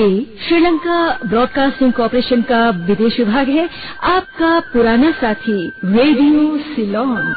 ये Sri Lanka broadcasting corporation का विदेश विभाग है। आपका पुराना साथी, रेडियो सिलोन।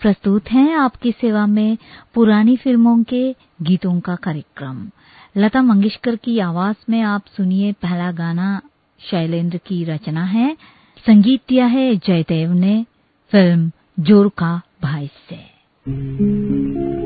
प्रस्तुत है आपकी सेवा में पुरानी फ़िल्मों के गीतों का कार्यक्रम। लता मंगेशकर की आवाज़ में आप सुनिए पहला गाना, शैलेंद्र की रचना है। संगीत दिया है जयदेव ने, फ़िल्म ज़ोर का भाई से।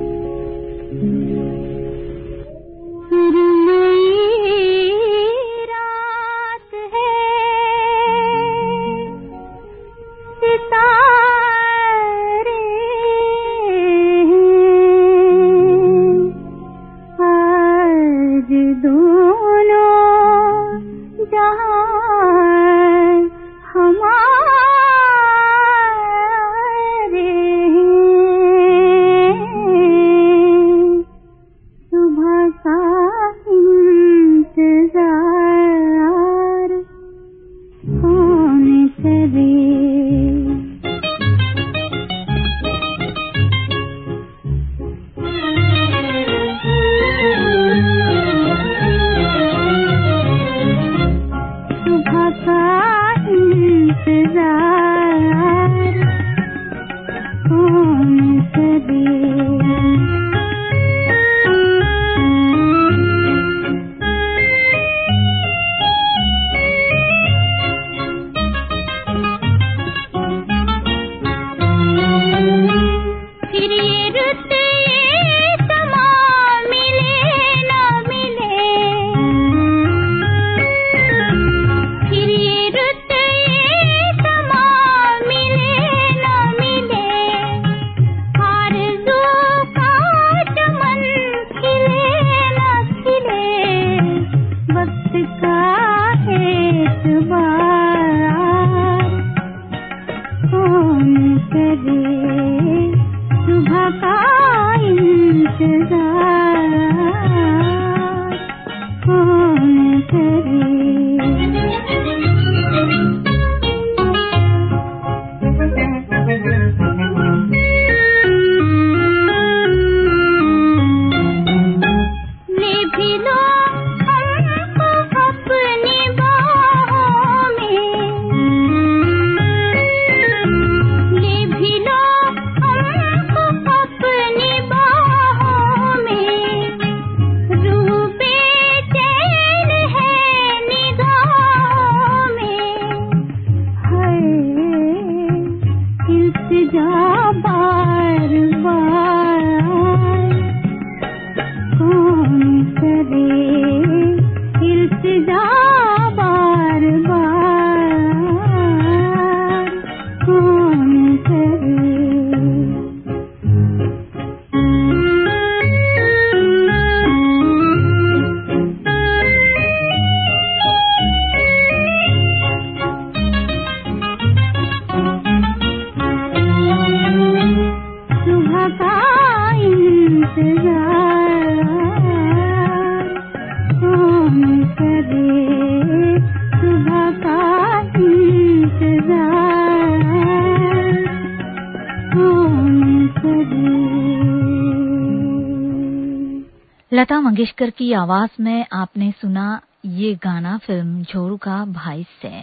लता मंगेशकर की आवाज़ में आपने सुना ये गाना फ़िल्म झोरू का भाई से।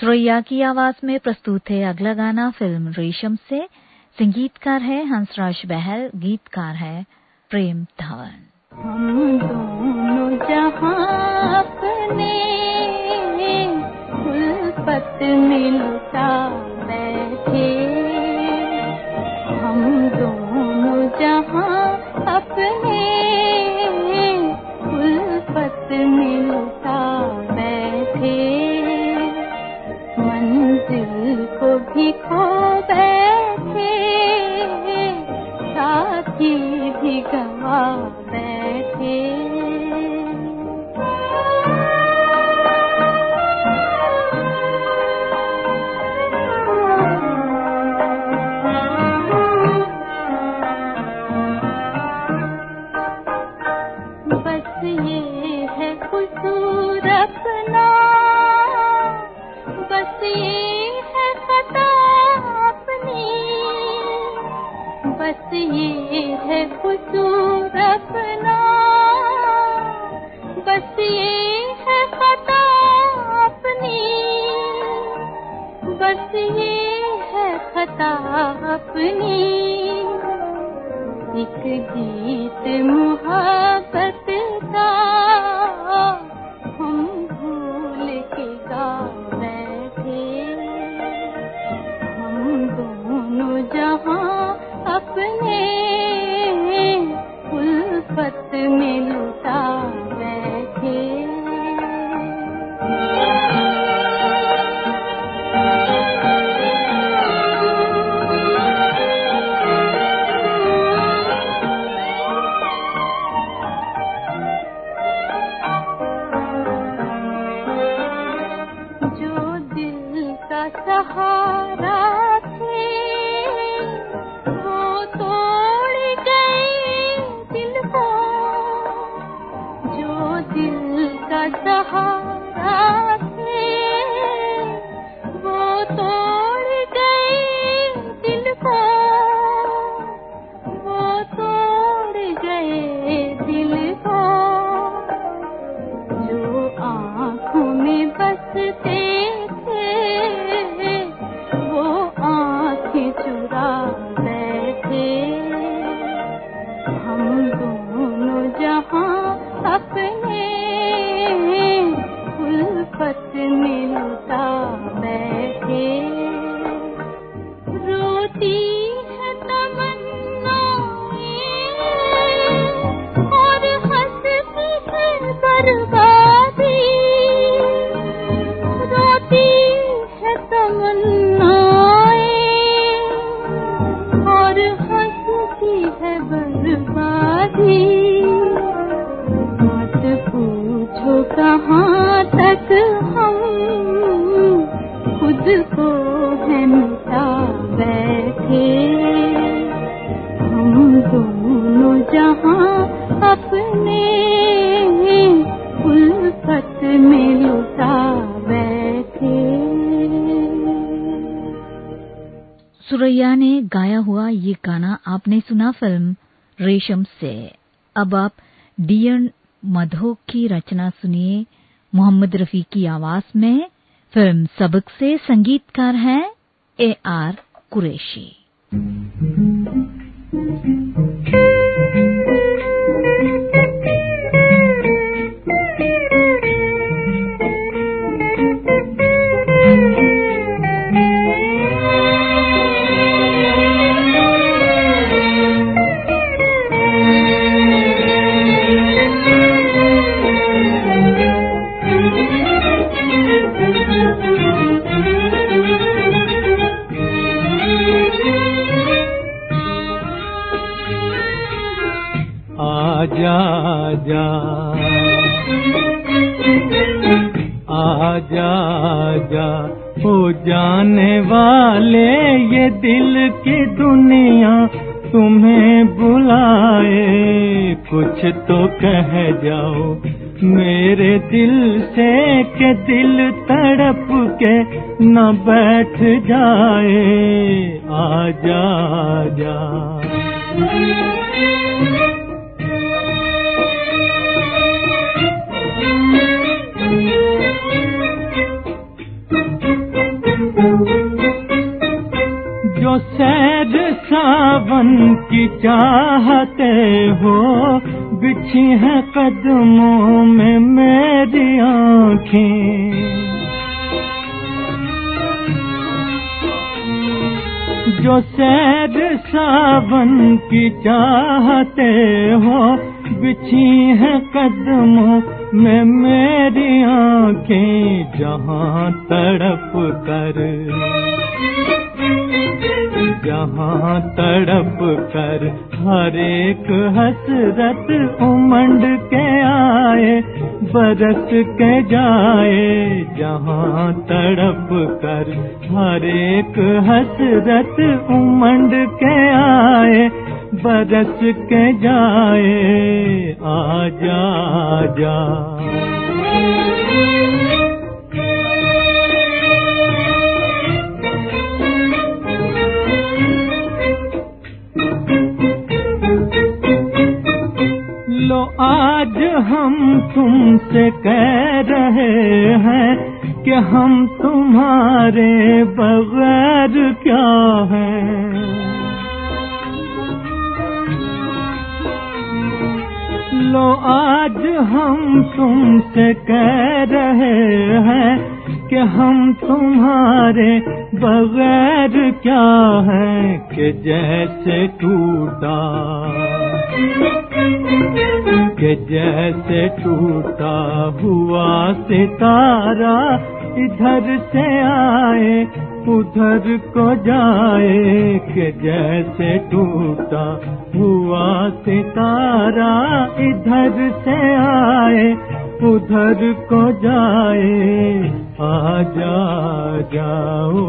सुरैया की आवाज़ में प्रस्तुत है अगला गाना फ़िल्म रेशम से। संगीतकार है हंसराज बहल, गीतकार है प्रेम धवन। हम दोनों जहाँ अपने उल्फत गीत मोहब्बत का कहाँ तक हम खुद को है बैठे, हम दोनों जहाँ अपने उल्फत में लुटा बैठे। सुरैया ने गाया हुआ ये गाना आपने सुना फ़िल्म रेशम से। अब आप डीएन मधोक की रचना सुनिए। मोहम्मद रफी की आवाज़ में फ़िल्म सबक से संगीतकार हैं ए आर कुरैशी। दिल तड़प के न बैठ जाए। आजा जा। जो सैद सावन की चाहते हो, बिछी है कदमों में सैद सावन की चाहते हो बिछी है कदमों में मेरी आँखें जहाँ तड़प कर। जहाँ तड़प कर हर एक हसरत उमंड के आए, बरस के जाए। जहाँ तड़प कर हर एक हसरत उमंड के आए, बरस के जाए। आ आजा लो आज उधर को जाए कि जैसे टूटा हुआ सितारा इधर से आए, उधर को जाए आ जा जाओ।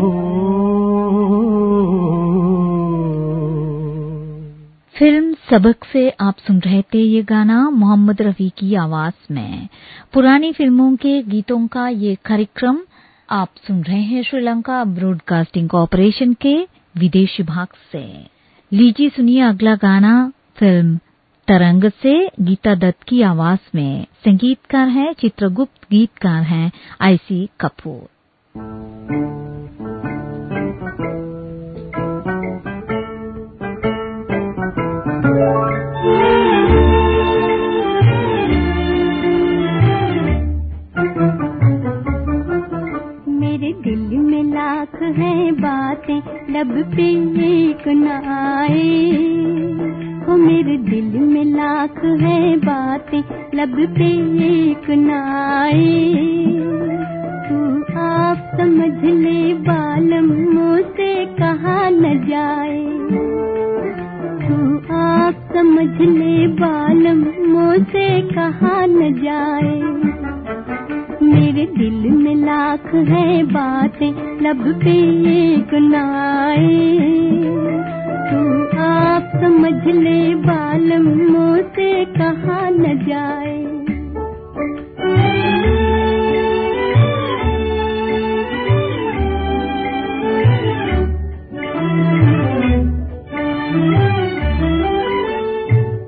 फ़िल्म सबक से आप सुन रहे थे ये गाना मोहम्मद रफी की आवाज़ में। पुरानी फ़िल्मों के गीतों का ये कार्यक्रम आप सुन रहे हैं श्रीलंका ब्रॉडकास्टिंग कॉरपोरेशन के विदेश विभाग से। लीजिए सुनिए अगला गाना, फ़िल्म तरंग से गीता दत्त की आवाज़ में। संगीतकार हैं, चित्रगुप्त गीतकार हैं, आईसी कपूर। मेरे बातें लब पे एक न आए। हो मेरे दिल में लाख है बातें लब पे एक न आए। तू आप समझ ले बालम, मुझसे कहा न जाए। तू आप समझ ले बालम, मुझसे कहा न जाए। मेरे दिल में लाख है बातें, लब पे एक न आए तू आप समझ ले बालम मुझसे कहा न जाए।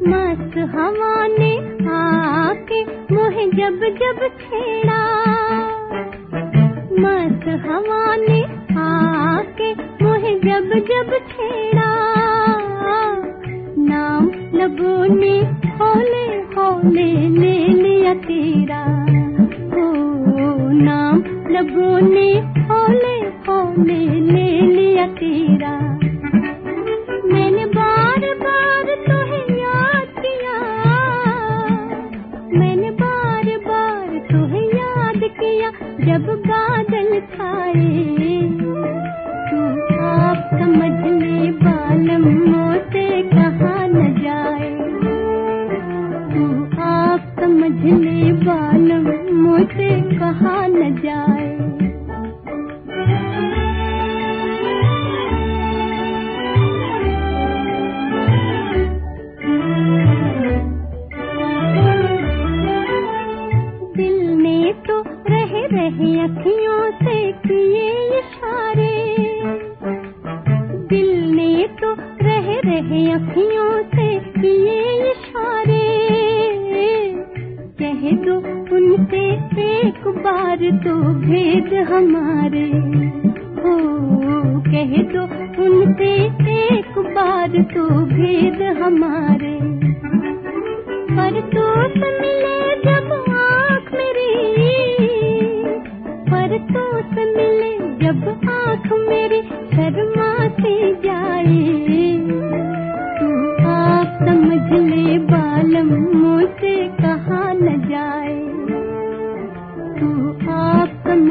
मस्त हवा ने आके मोहे जब जब छेड़ा ने होले होले ले लिया तेरा।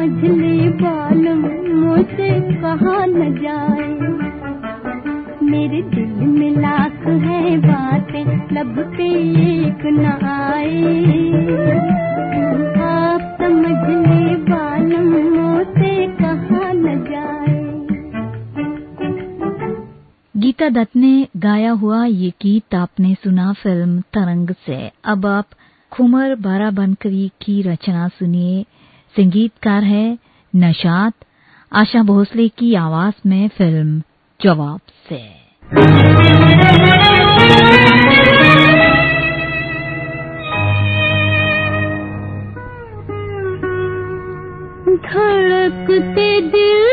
समझ बालम मुझसे कहा न जाए। मेरे दिल में लाख है बातें, लब पे एक न आए। आप समझ ले मुझसे कहा न जाए। गीता दत्त ने गाया हुआ ये गीत आपने सुना फ़िल्म तरंग से। अब आप खुमर बाराबंकरी की रचना सुनिए। संगीतकार है नशात आशा भोसले की आवाज़ में फ़िल्म जवाब से। धड़कते दिल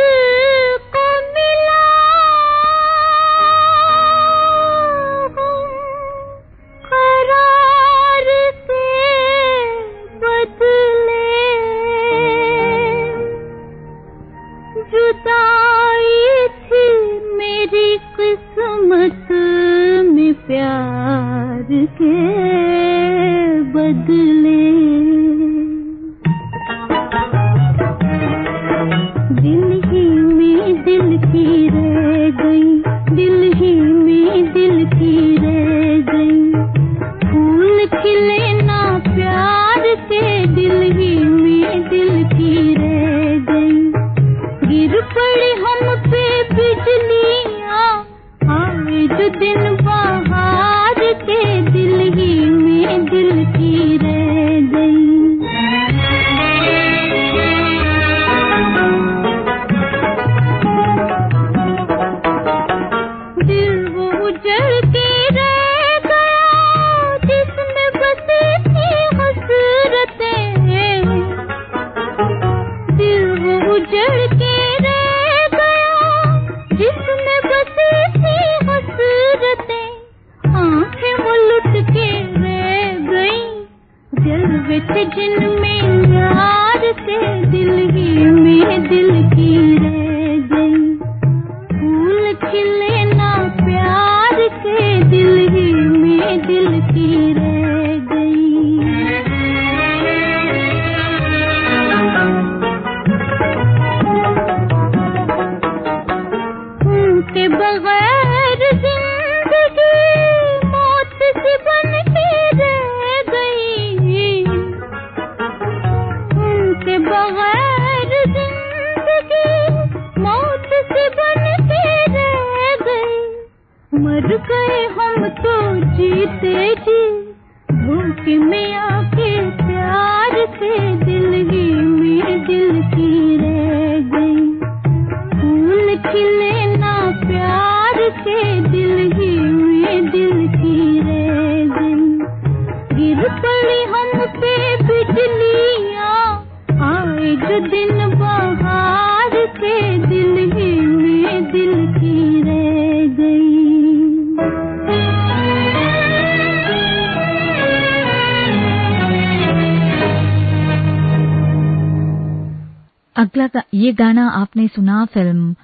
ये गाना आपने सुना फ़िल्म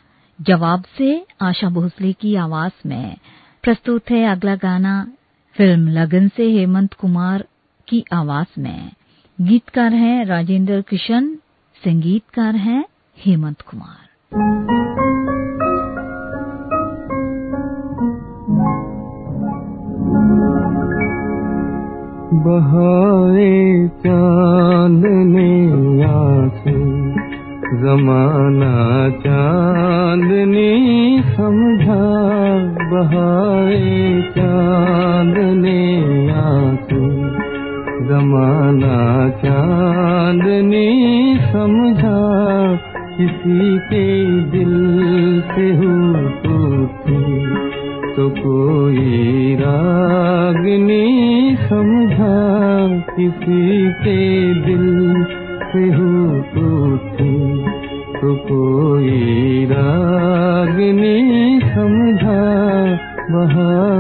जवाब से आशा भोसले की आवाज़ में। प्रस्तुत है अगला गाना फ़िल्म लगन से हेमंत कुमार की आवाज़ में। गीतकार हैं राजेंद्र किशन, संगीतकार हैं हेमंत कुमार। बहाए चाँद ने जमाना चांदनी समझा बहाए चांदनी चिनातु जमाना चांदनी समझा किसी के दिल से हो तो कोई रागनी समझा किसी के दिल से हो कोई राग समझा बहा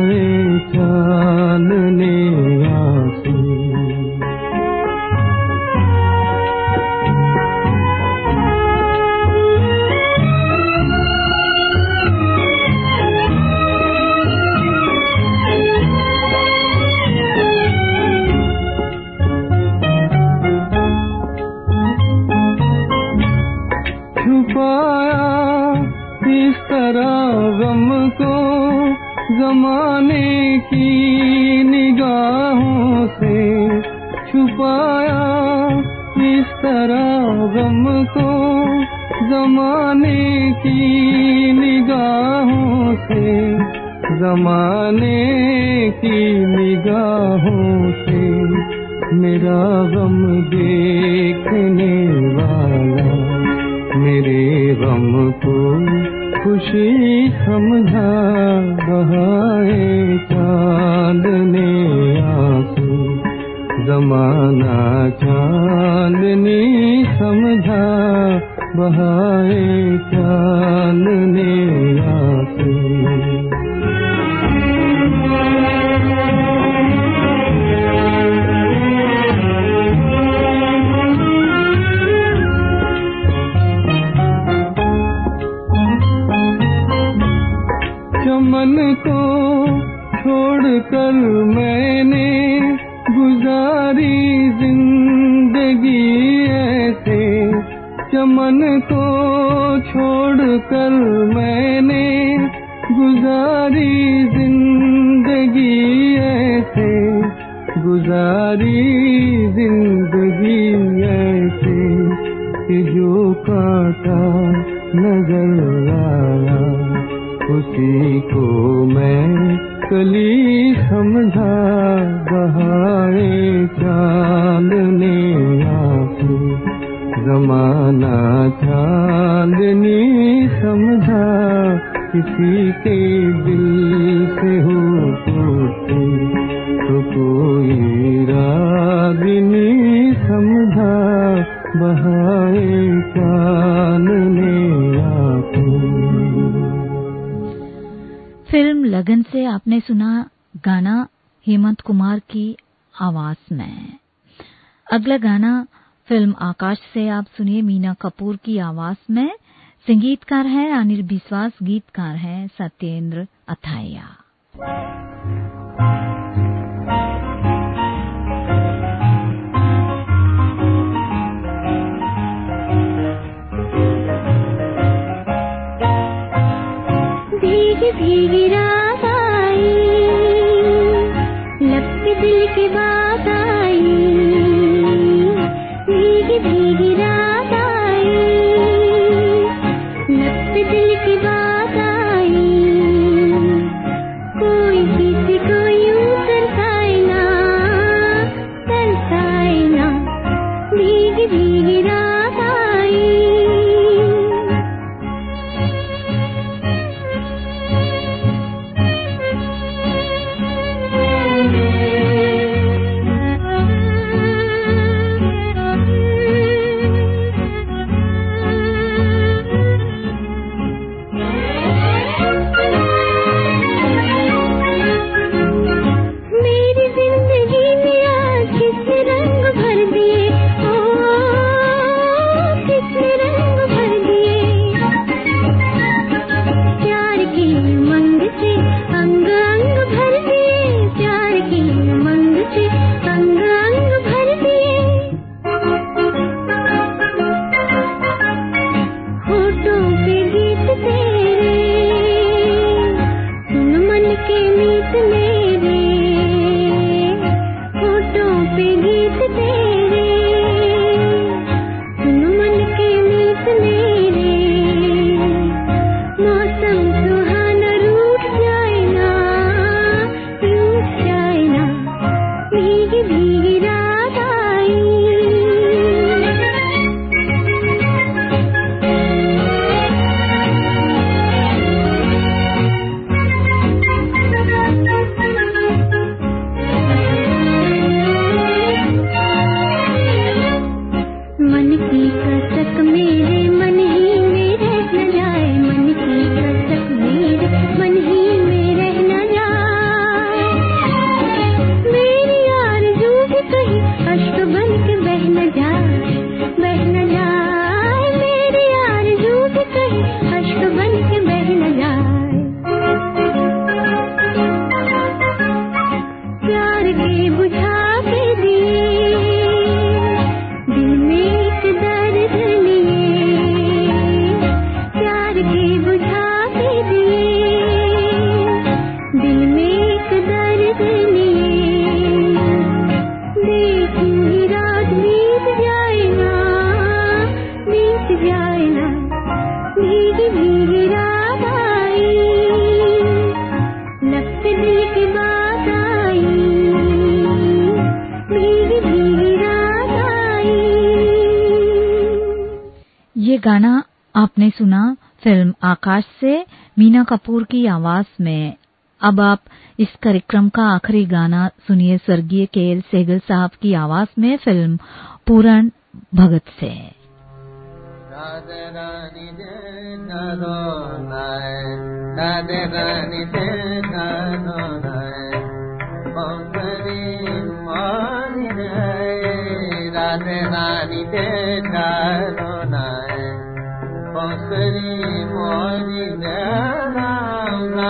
जाने की निगाहों से मेरा गम देखने वाला, मेरे गम को खुशी समझा बहाए चालने ने आँसू, जमाना ने समझा बहाए चाँद ने आँसू। चमन को छोड़कर मैंने गुजारी ज़िंदगी ऐसे। चमन को छोड़कर मैंने गुजारी ज़िंदगी ऐसे। गुजारी ज़िंदगी ऐसे जो काटा नज़र आया। खुशी को मैं कली समझा बहाए चांदनी आँखें, जमाना चांदनी समझा, किसी के दिल से हूँ फ़िल्म लगन से आपने सुना गाना हेमंत कुमार की आवाज़ में। अगला गाना फ़िल्म आकाश से आप सुनिए, मीना कपूर की आवाज़ में। संगीतकार हैं, अनिल विश्वास गीतकार हैं सत्येंद्र अथैया। vivirá. कपूर की आवाज़ में, अब आप इस कार्यक्रम का आखिरी गाना सुनिए स्वर्गीय के एल सेगल साहब की आवाज़ में, फ़िल्म पूरण भगत से। राधे रानी दे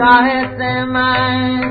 गायत माम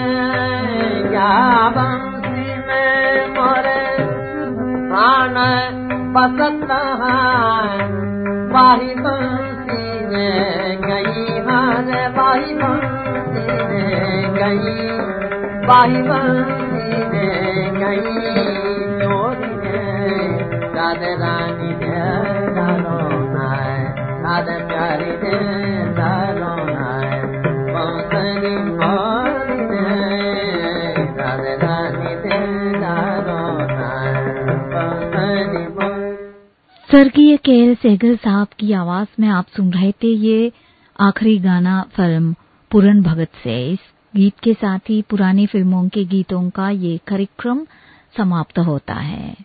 बंसी में मोरे पसता है। बाही बंसी में गई बाही बंसी में गई। बाही बंसी में गई में राधे रानी राधे प्यारी दे स्वर्गीय के एल सहगल साहब की आवाज़ में आप सुन रहे थे ये आखिरी गाना फ़िल्म पूरन भगत से। इस गीत के साथ ही पुरानी फ़िल्मों के गीतों का ये कार्यक्रम समाप्त होता है।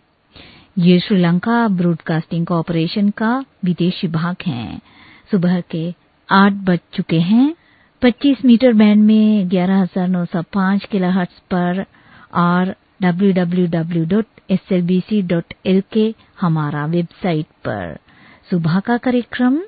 ये श्रीलंका ब्रॉडकास्टिंग कॉरपोरेशन का विदेशी भाग है। सुबह के आठ बज चुके हैं। 25 मीटर बैंड में 11905 किलोहर्ट्ज पर और www.slbc.lk हमारा वेबसाइट पर। सुबह का कार्यक्रम